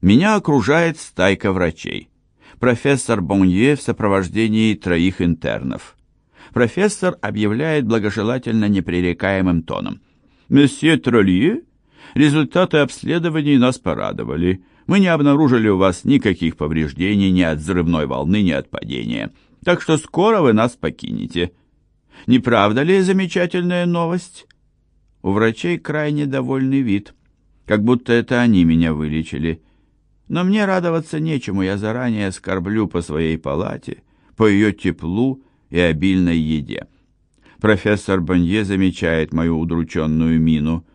Меня окружает стайка врачей. Профессор Бонье в сопровождении троих интернов. Профессор объявляет благожелательно непререкаемым тоном. «Месье Тролье, результаты обследований нас порадовали. Мы не обнаружили у вас никаких повреждений ни от взрывной волны, ни от падения. Так что скоро вы нас покинете. Не правда ли замечательная новость?» У врачей крайне довольный вид, как будто это они меня вылечили. Но мне радоваться нечему, я заранее скорблю по своей палате, по ее теплу и обильной еде. Профессор Бонье замечает мою удрученную мину.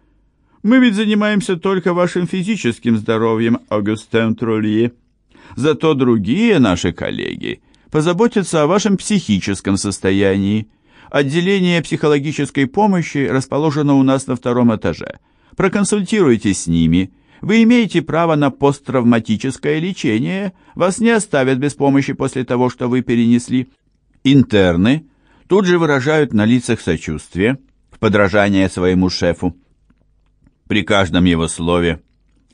«Мы ведь занимаемся только вашим физическим здоровьем, Аугустен Тролье. Зато другие наши коллеги позаботятся о вашем психическом состоянии. Отделение психологической помощи расположено у нас на втором этаже. Проконсультируйтесь с ними. Вы имеете право на посттравматическое лечение. Вас не оставят без помощи после того, что вы перенесли. Интерны тут же выражают на лицах сочувствие, в подражание своему шефу. При каждом его слове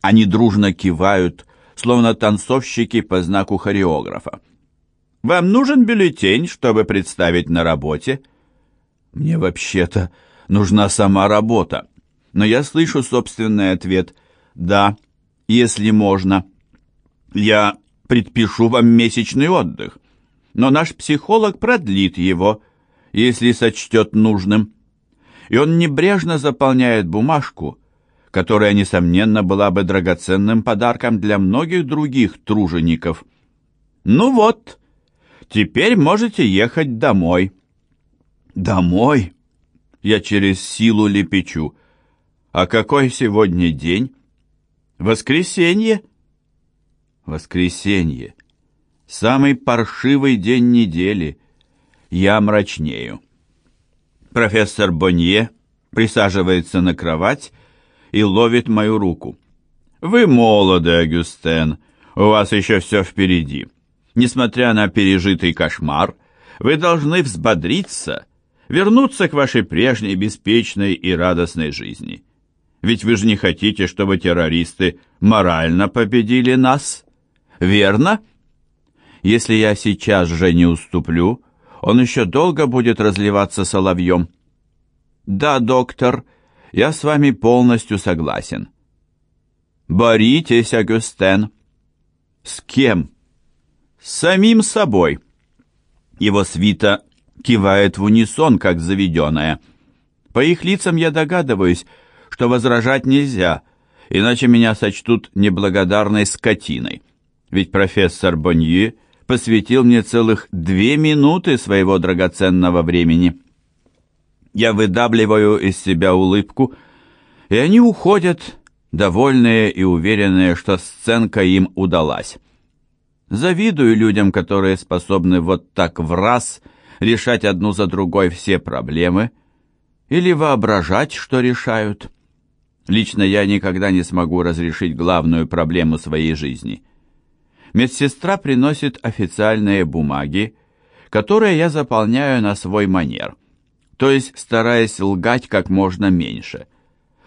они дружно кивают, словно танцовщики по знаку хореографа. «Вам нужен бюллетень, чтобы представить на работе?» «Мне вообще-то нужна сама работа, но я слышу собственный ответ «да, если можно». Я предпишу вам месячный отдых но наш психолог продлит его, если сочтет нужным. И он небрежно заполняет бумажку, которая, несомненно, была бы драгоценным подарком для многих других тружеников. «Ну вот, теперь можете ехать домой». «Домой?» Я через силу лепечу. «А какой сегодня день?» «Воскресенье». «Воскресенье». Самый паршивый день недели. Я мрачнею. Профессор Бонье присаживается на кровать и ловит мою руку. «Вы молоды, Агюстен, у вас еще все впереди. Несмотря на пережитый кошмар, вы должны взбодриться, вернуться к вашей прежней беспечной и радостной жизни. Ведь вы же не хотите, чтобы террористы морально победили нас, верно?» Если я сейчас же не уступлю, он еще долго будет разливаться соловьем. Да, доктор, я с вами полностью согласен. Боритесь, Агюстен. С кем? С самим собой. Его свита кивает в унисон, как заведенная. По их лицам я догадываюсь, что возражать нельзя, иначе меня сочтут неблагодарной скотиной. Ведь профессор Бонье посвятил мне целых две минуты своего драгоценного времени. Я выдавливаю из себя улыбку, и они уходят, довольные и уверенные, что сценка им удалась. Завидую людям, которые способны вот так в раз решать одну за другой все проблемы или воображать, что решают. Лично я никогда не смогу разрешить главную проблему своей жизни — медсестра приносит официальные бумаги, которые я заполняю на свой манер, то есть стараясь лгать как можно меньше.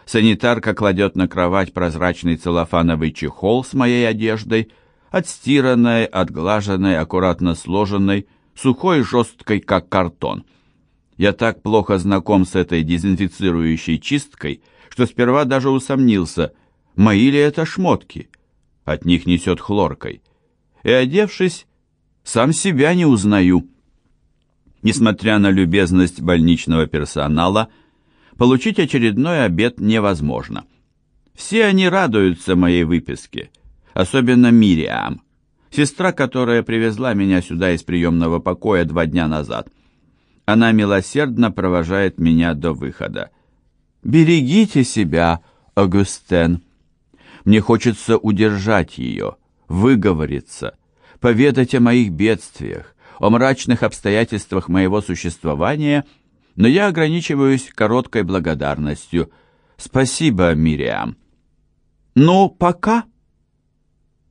Санитарка кладет на кровать прозрачный целлофановый чехол с моей одеждой, отстиранной, отглаженной, аккуратно сложенной, сухой жесткой, как картон. Я так плохо знаком с этой дезинфицирующей чисткой, что сперва даже усомнился, мои ли это шмотки. От них несет хлоркой и, одевшись, сам себя не узнаю. Несмотря на любезность больничного персонала, получить очередной обед невозможно. Все они радуются моей выписке, особенно Мириам, сестра, которая привезла меня сюда из приемного покоя два дня назад. Она милосердно провожает меня до выхода. «Берегите себя, Агустен!» Мне хочется удержать ее, выговориться, поведать о моих бедствиях, о мрачных обстоятельствах моего существования, но я ограничиваюсь короткой благодарностью. Спасибо, Мириам. Ну, пока?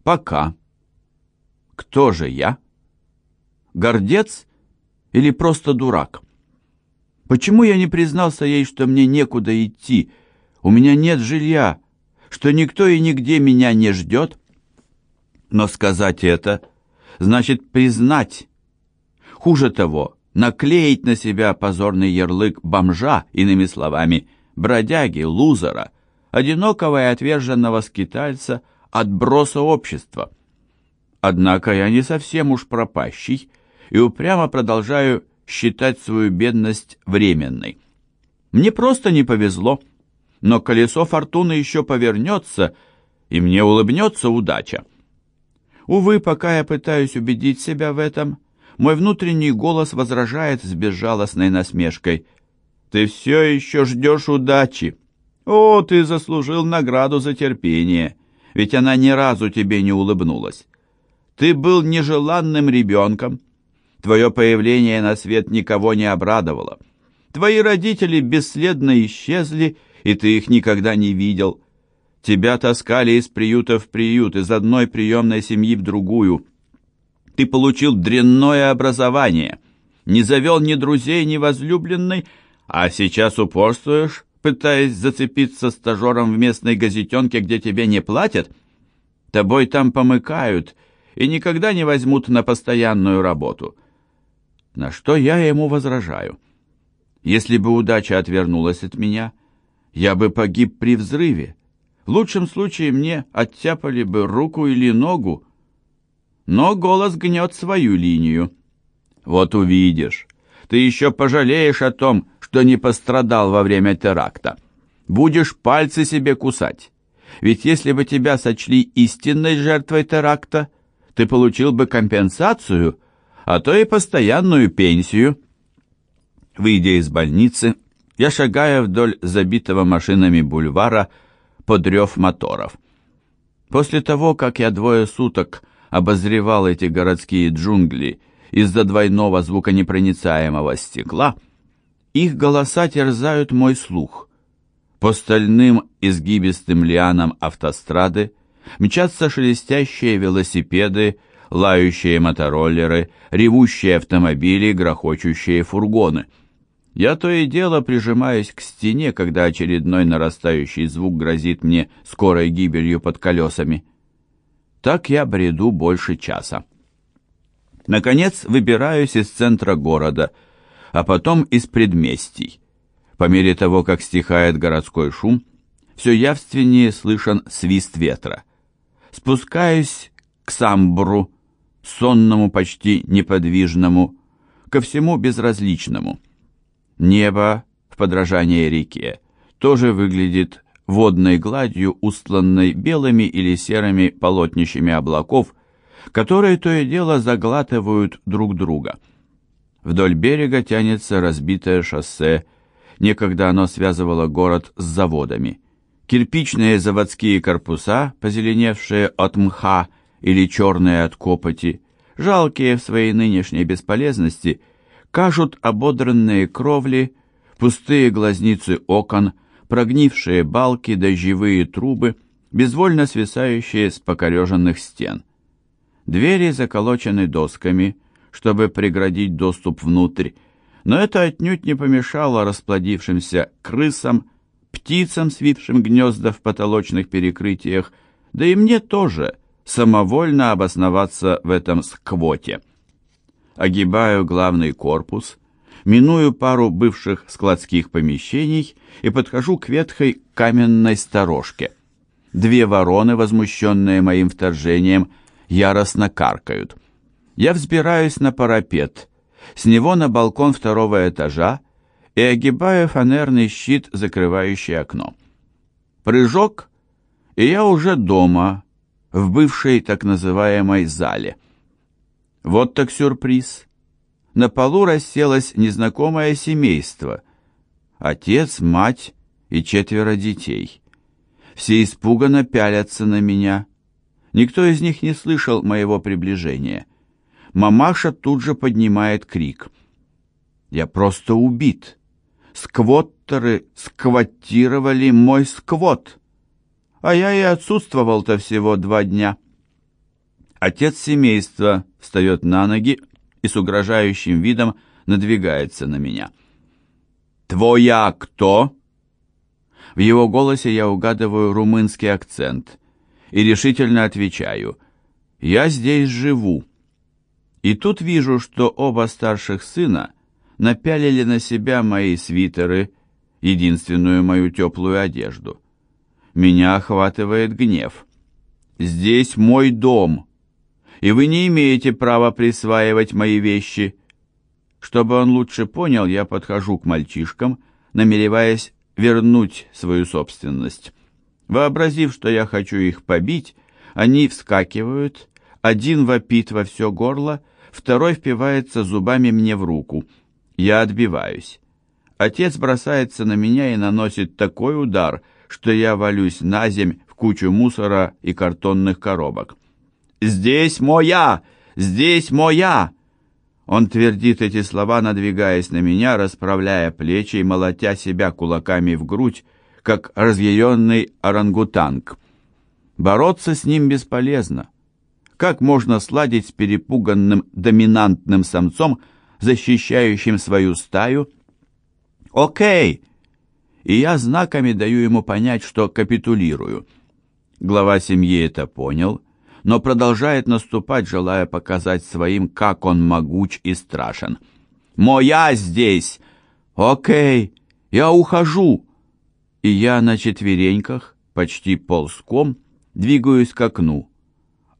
Пока. Кто же я? Гордец или просто дурак? Почему я не признался ей, что мне некуда идти, у меня нет жилья, что никто и нигде меня не ждет? Но сказать это значит признать. Хуже того, наклеить на себя позорный ярлык бомжа, иными словами, бродяги, лузера, одинокого и отверженного скитальца, отброса общества. Однако я не совсем уж пропащий и упрямо продолжаю считать свою бедность временной. Мне просто не повезло, но колесо фортуны еще повернется, и мне улыбнется удача. Увы, пока я пытаюсь убедить себя в этом, мой внутренний голос возражает с безжалостной насмешкой. «Ты все еще ждешь удачи. О, ты заслужил награду за терпение, ведь она ни разу тебе не улыбнулась. Ты был нежеланным ребенком. Твое появление на свет никого не обрадовало. Твои родители бесследно исчезли, и ты их никогда не видел. Тебя таскали из приюта в приют, из одной приемной семьи в другую. Ты получил дрянное образование, не завел ни друзей, ни возлюбленной, а сейчас упорствуешь, пытаясь зацепиться стажером в местной газетенке, где тебе не платят? Тобой там помыкают и никогда не возьмут на постоянную работу. На что я ему возражаю? Если бы удача отвернулась от меня, я бы погиб при взрыве. В лучшем случае мне оттяпали бы руку или ногу, но голос гнет свою линию. Вот увидишь, ты еще пожалеешь о том, что не пострадал во время теракта. Будешь пальцы себе кусать. Ведь если бы тебя сочли истинной жертвой теракта, ты получил бы компенсацию, а то и постоянную пенсию. Выйдя из больницы, я шагаю вдоль забитого машинами бульвара под рев моторов. После того, как я двое суток обозревал эти городские джунгли из-за двойного звуконепроницаемого стекла, их голоса терзают мой слух. По стальным изгибистым лианам автострады мчатся шелестящие велосипеды, лающие мотороллеры, ревущие автомобили, грохочущие фургоны — я то и дело прижимаюсь к стене, когда очередной нарастающий звук грозит мне скорой гибелью под колесами. Так я бреду больше часа. Наконец выбираюсь из центра города, а потом из предместий. По мере того, как стихает городской шум, все явственнее слышен свист ветра. Спускаюсь к самбру, сонному, почти неподвижному, ко всему безразличному — Небо, в подражание реке, тоже выглядит водной гладью, устланной белыми или серыми полотнищами облаков, которые то и дело заглатывают друг друга. Вдоль берега тянется разбитое шоссе, некогда оно связывало город с заводами. Кирпичные заводские корпуса, позеленевшие от мха или черные от копоти, жалкие в своей нынешней бесполезности – кажут ободранные кровли, пустые глазницы окон, прогнившие балки, дождевые трубы, безвольно свисающие с покореженных стен. Двери заколочены досками, чтобы преградить доступ внутрь, но это отнюдь не помешало расплодившимся крысам, птицам, свившим гнезда в потолочных перекрытиях, да и мне тоже самовольно обосноваться в этом сквоте огибаю главный корпус, миную пару бывших складских помещений и подхожу к ветхой каменной сторожке. Две вороны, возмущенные моим вторжением, яростно каркают. Я взбираюсь на парапет, с него на балкон второго этажа и огибаю фанерный щит, закрывающий окно. Прыжок, и я уже дома, в бывшей так называемой зале. Вот так сюрприз. На полу расселось незнакомое семейство. Отец, мать и четверо детей. Все испуганно пялятся на меня. Никто из них не слышал моего приближения. Мамаша тут же поднимает крик. Я просто убит. Сквоттеры сквоттировали мой сквот. А я и отсутствовал-то всего два дня. Отец семейства встает на ноги и с угрожающим видом надвигается на меня. «Твоя кто?» В его голосе я угадываю румынский акцент и решительно отвечаю. Я здесь живу. И тут вижу, что оба старших сына напялили на себя мои свитеры, единственную мою теплую одежду. Меня охватывает гнев. Здесь мой дом, и вы не имеете права присваивать мои вещи. Чтобы он лучше понял, я подхожу к мальчишкам, намереваясь вернуть свою собственность. Вообразив, что я хочу их побить, они вскакивают, один вопит во все горло, второй впивается зубами мне в руку. Я отбиваюсь. Отец бросается на меня и наносит такой удар, что я валюсь на земь в кучу мусора и картонных коробок. «Здесь моя! Здесь моя!» Он твердит эти слова, надвигаясь на меня, расправляя плечи и молотя себя кулаками в грудь, как разъяренный орангутанг. Бороться с ним бесполезно. Как можно сладить с перепуганным доминантным самцом, защищающим свою стаю? Окей! И я знаками даю ему понять, что капитулирую. Глава семьи это понял, но продолжает наступать, желая показать своим, как он могуч и страшен. «Моя здесь! Окей, я ухожу!» И я на четвереньках, почти ползком, двигаюсь к окну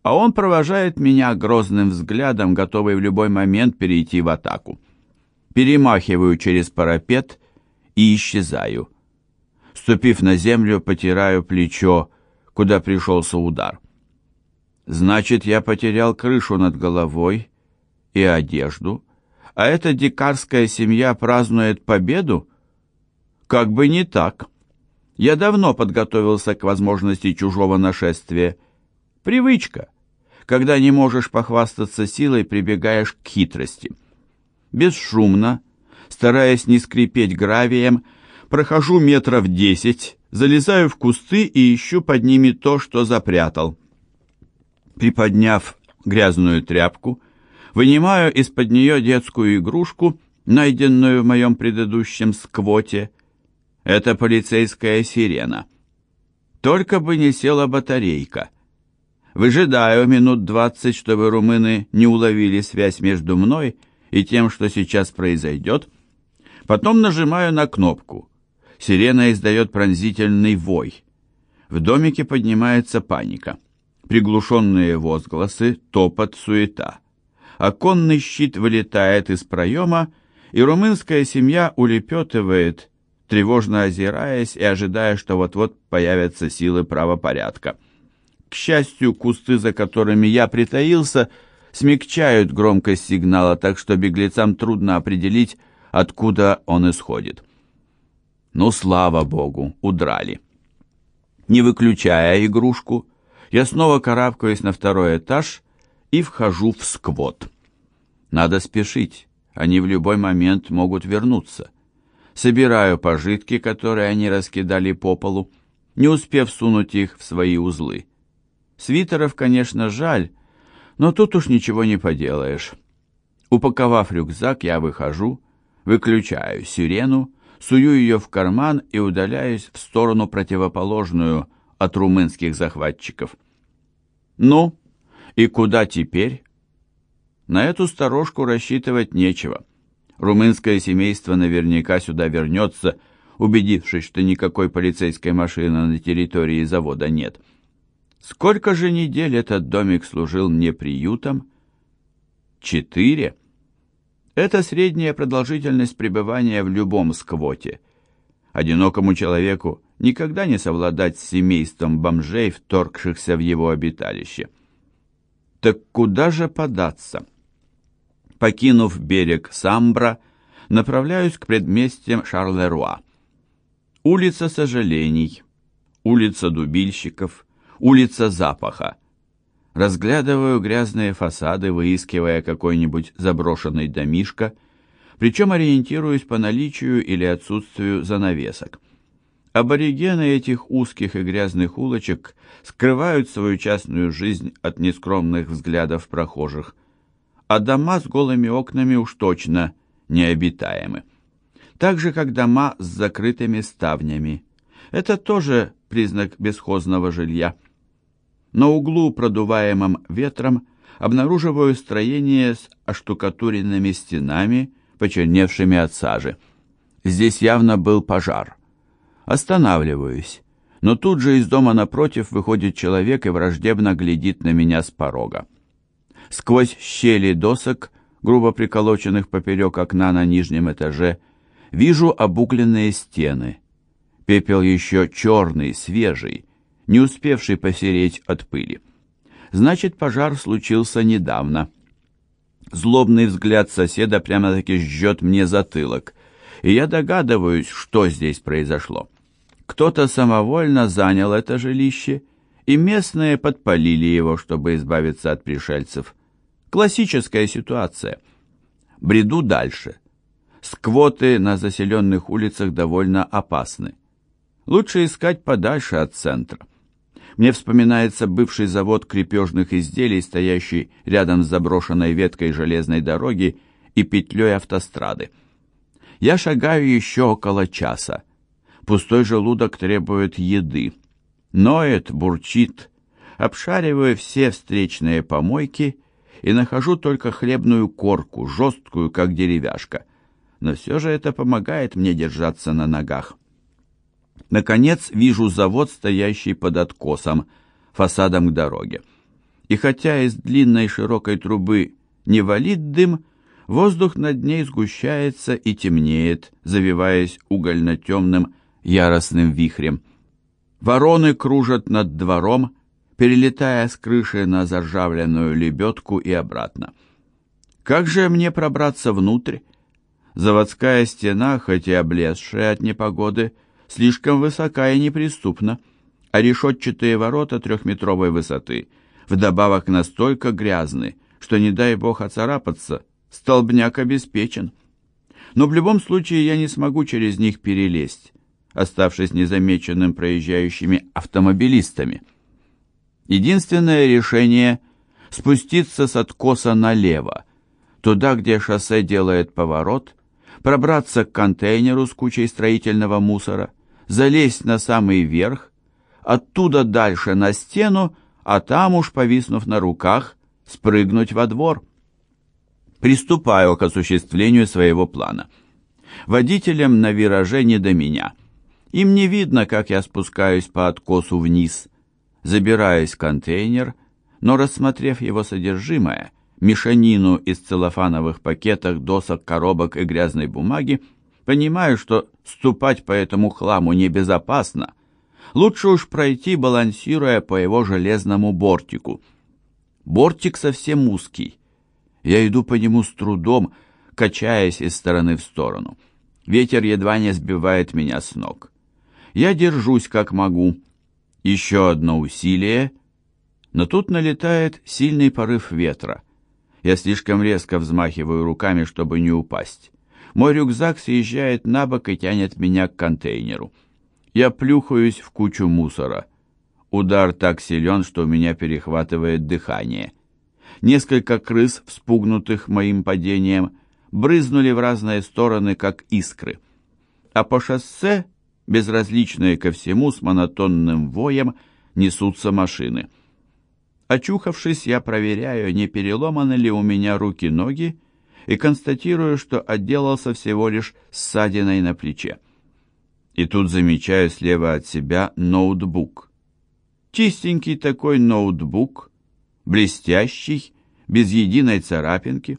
а он провожает меня грозным взглядом, готовый в любой момент перейти в атаку. Перемахиваю через парапет и исчезаю. Ступив на землю, потираю плечо, куда пришелся удар. Значит, я потерял крышу над головой и одежду, а эта дикарская семья празднует победу? Как бы не так. Я давно подготовился к возможности чужого нашествия. Привычка когда не можешь похвастаться силой, прибегаешь к хитрости. Бесшумно, стараясь не скрипеть гравием, прохожу метров десять, залезаю в кусты и ищу под ними то, что запрятал. Приподняв грязную тряпку, вынимаю из-под нее детскую игрушку, найденную в моем предыдущем сквоте. Это полицейская сирена. Только бы не села батарейка. Выжидаю минут двадцать, чтобы румыны не уловили связь между мной и тем, что сейчас произойдет. Потом нажимаю на кнопку. Сирена издает пронзительный вой. В домике поднимается паника. Приглушенные возгласы, топот, суета. Оконный щит вылетает из проема, и румынская семья улепетывает, тревожно озираясь и ожидая, что вот-вот появятся силы правопорядка. К счастью, кусты, за которыми я притаился, смягчают громкость сигнала, так что беглецам трудно определить, откуда он исходит. Ну, слава богу, удрали. Не выключая игрушку, я снова карабкаюсь на второй этаж и вхожу в сквот. Надо спешить, они в любой момент могут вернуться. Собираю пожитки, которые они раскидали по полу, не успев сунуть их в свои узлы. Свитеров, конечно, жаль, но тут уж ничего не поделаешь. Упаковав рюкзак, я выхожу, выключаю сирену, сую ее в карман и удаляюсь в сторону противоположную от румынских захватчиков. Ну, и куда теперь? На эту сторожку рассчитывать нечего. Румынское семейство наверняка сюда вернется, убедившись, что никакой полицейской машины на территории завода нет. — Сколько же недель этот домик служил мне приютом? Четыре. Это средняя продолжительность пребывания в любом сквоте. Одинокому человеку никогда не совладать с семейством бомжей, вторгшихся в его обиталище. Так куда же податься? Покинув берег Самбра, направляюсь к предместьям Шарлеруа. Улица сожалений, улица дубильщиков, улица запаха. Разглядываю грязные фасады, выискивая какой-нибудь заброшенный домишко, причем ориентируюсь по наличию или отсутствию занавесок. Аборигены этих узких и грязных улочек скрывают свою частную жизнь от нескромных взглядов прохожих, а дома с голыми окнами уж точно необитаемы. Так же, как дома с закрытыми ставнями. Это тоже признак бесхозного жилья. На углу, продуваемом ветром, обнаруживаю строение с оштукатуренными стенами, почерневшими от сажи. Здесь явно был пожар. Останавливаюсь, но тут же из дома напротив выходит человек и враждебно глядит на меня с порога. Сквозь щели досок, грубо приколоченных поперек окна на нижнем этаже, вижу обугленные стены. Пепел еще черный, свежий, не успевший посереть от пыли. Значит, пожар случился недавно. Злобный взгляд соседа прямо-таки жжет мне затылок, и я догадываюсь, что здесь произошло. Кто-то самовольно занял это жилище, и местные подпалили его, чтобы избавиться от пришельцев. Классическая ситуация. Бреду дальше. Сквоты на заселенных улицах довольно опасны. Лучше искать подальше от центра. Мне вспоминается бывший завод крепежных изделий, стоящий рядом с заброшенной веткой железной дороги и петлей автострады. Я шагаю еще около часа. Пустой желудок требует еды. Ноет, бурчит. Обшариваю все встречные помойки и нахожу только хлебную корку, жесткую, как деревяшка. Но все же это помогает мне держаться на ногах. Наконец вижу завод, стоящий под откосом, фасадом к дороге. И хотя из длинной широкой трубы не валит дым, воздух над ней сгущается и темнеет, завиваясь угольно-темным яростным вихрем. Вороны кружат над двором, перелетая с крыши на заржавленную лебедку и обратно. Как же мне пробраться внутрь? Заводская стена, хоть и облезшая от непогоды, слишком высока и неприступна, а решетчатые ворота трехметровой высоты вдобавок настолько грязны, что, не дай бог оцарапаться, столбняк обеспечен. Но в любом случае я не смогу через них перелезть, оставшись незамеченным проезжающими автомобилистами. Единственное решение – спуститься с откоса налево, туда, где шоссе делает поворот, пробраться к контейнеру с кучей строительного мусора – залезть на самый верх, оттуда дальше на стену, а там уж, повиснув на руках, спрыгнуть во двор. Приступаю к осуществлению своего плана. Водителям на вираже не до меня. Им не видно, как я спускаюсь по откосу вниз. Забираюсь в контейнер, но, рассмотрев его содержимое, мешанину из целлофановых пакетов, досок, коробок и грязной бумаги, Понимаю, что ступать по этому хламу небезопасно. Лучше уж пройти, балансируя по его железному бортику. Бортик совсем узкий. Я иду по нему с трудом, качаясь из стороны в сторону. Ветер едва не сбивает меня с ног. Я держусь как могу. Еще одно усилие, но тут налетает сильный порыв ветра. Я слишком резко взмахиваю руками, чтобы не упасть. Мой рюкзак съезжает на бок и тянет меня к контейнеру. Я плюхаюсь в кучу мусора. Удар так силен, что у меня перехватывает дыхание. Несколько крыс, вспугнутых моим падением, брызнули в разные стороны, как искры. А по шоссе, безразличные ко всему, с монотонным воем, несутся машины. Очухавшись, я проверяю, не переломаны ли у меня руки-ноги, и констатирую, что отделался всего лишь ссадиной на плече. И тут замечаю слева от себя ноутбук. Чистенький такой ноутбук, блестящий, без единой царапинки,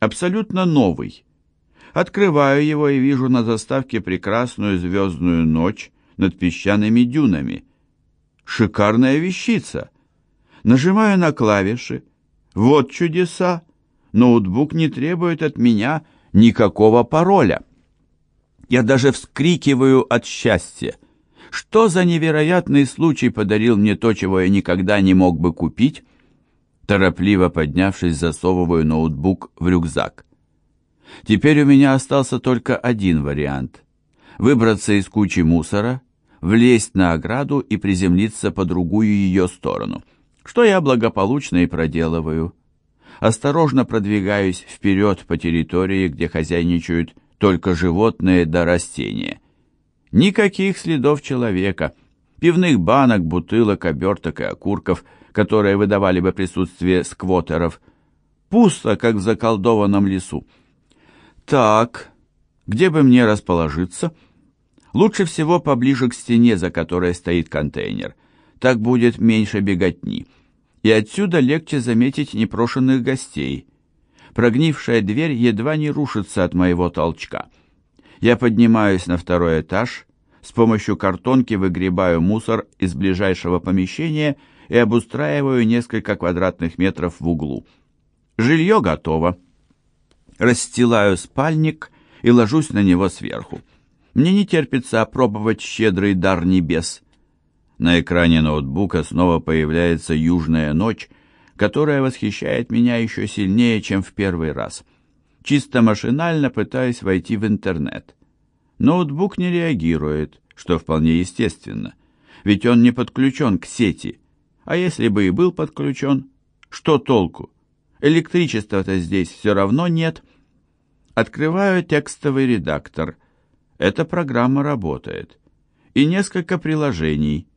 абсолютно новый. Открываю его и вижу на заставке прекрасную звездную ночь над песчаными дюнами. Шикарная вещица. Нажимаю на клавиши. Вот чудеса! Ноутбук не требует от меня никакого пароля. Я даже вскрикиваю от счастья. Что за невероятный случай подарил мне то, чего я никогда не мог бы купить? Торопливо поднявшись, засовываю ноутбук в рюкзак. Теперь у меня остался только один вариант. Выбраться из кучи мусора, влезть на ограду и приземлиться по другую ее сторону, что я благополучно и проделываю осторожно продвигаюсь вперед по территории, где хозяйничают только животные да растения. Никаких следов человека, пивных банок, бутылок, оберток и окурков, которые выдавали бы присутствие сквотеров. Пусто, как в заколдованном лесу. Так, где бы мне расположиться? Лучше всего поближе к стене, за которой стоит контейнер. Так будет меньше беготни. И отсюда легче заметить непрошенных гостей. Прогнившая дверь едва не рушится от моего толчка. Я поднимаюсь на второй этаж, с помощью картонки выгребаю мусор из ближайшего помещения и обустраиваю несколько квадратных метров в углу. Жилье готово. Расстилаю спальник и ложусь на него сверху. Мне не терпится опробовать щедрый дар небес. На экране ноутбука снова появляется «Южная ночь», которая восхищает меня еще сильнее, чем в первый раз. Чисто машинально пытаюсь войти в интернет. Ноутбук не реагирует, что вполне естественно, ведь он не подключен к сети. А если бы и был подключен, что толку? Электричества-то здесь все равно нет. Открываю текстовый редактор. Эта программа работает. И несколько приложений.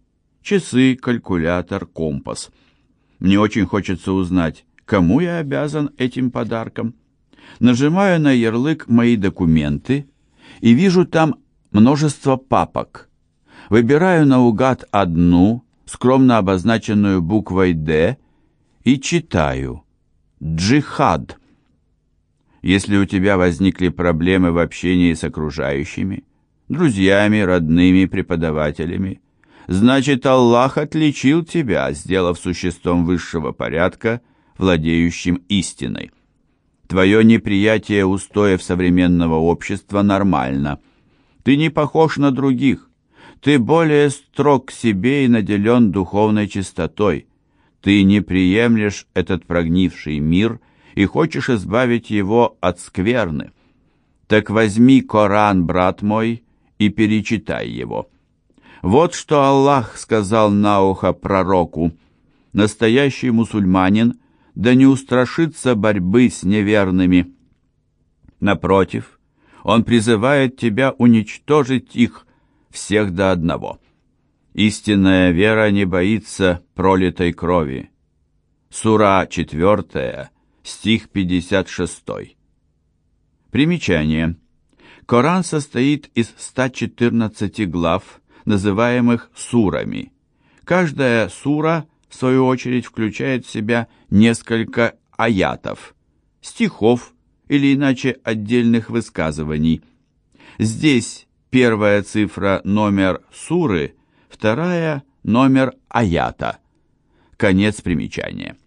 Часы, калькулятор, компас. Мне очень хочется узнать, кому я обязан этим подарком. Нажимаю на ярлык «Мои документы» и вижу там множество папок. Выбираю наугад одну, скромно обозначенную буквой «Д», и читаю «Джихад». Если у тебя возникли проблемы в общении с окружающими, друзьями, родными, преподавателями, значит, Аллах отличил тебя, сделав существом высшего порядка, владеющим истиной. Твое неприятие устоев современного общества нормально. Ты не похож на других. Ты более строг к себе и наделен духовной чистотой. Ты не приемлешь этот прогнивший мир и хочешь избавить его от скверны. Так возьми Коран, брат мой, и перечитай его. Вот что Аллах сказал на ухо пророку. Настоящий мусульманин да не устрашится борьбы с неверными. Напротив, он призывает тебя уничтожить их всех до одного. Истинная вера не боится пролитой крови. Сура 4, стих 56. Примечание. Коран состоит из 114 глав, называемых сурами. Каждая сура в свою очередь, включает в себя несколько аятов, стихов или иначе отдельных высказываний. Здесь первая цифра номер суры, вторая номер аята. Конец примечания.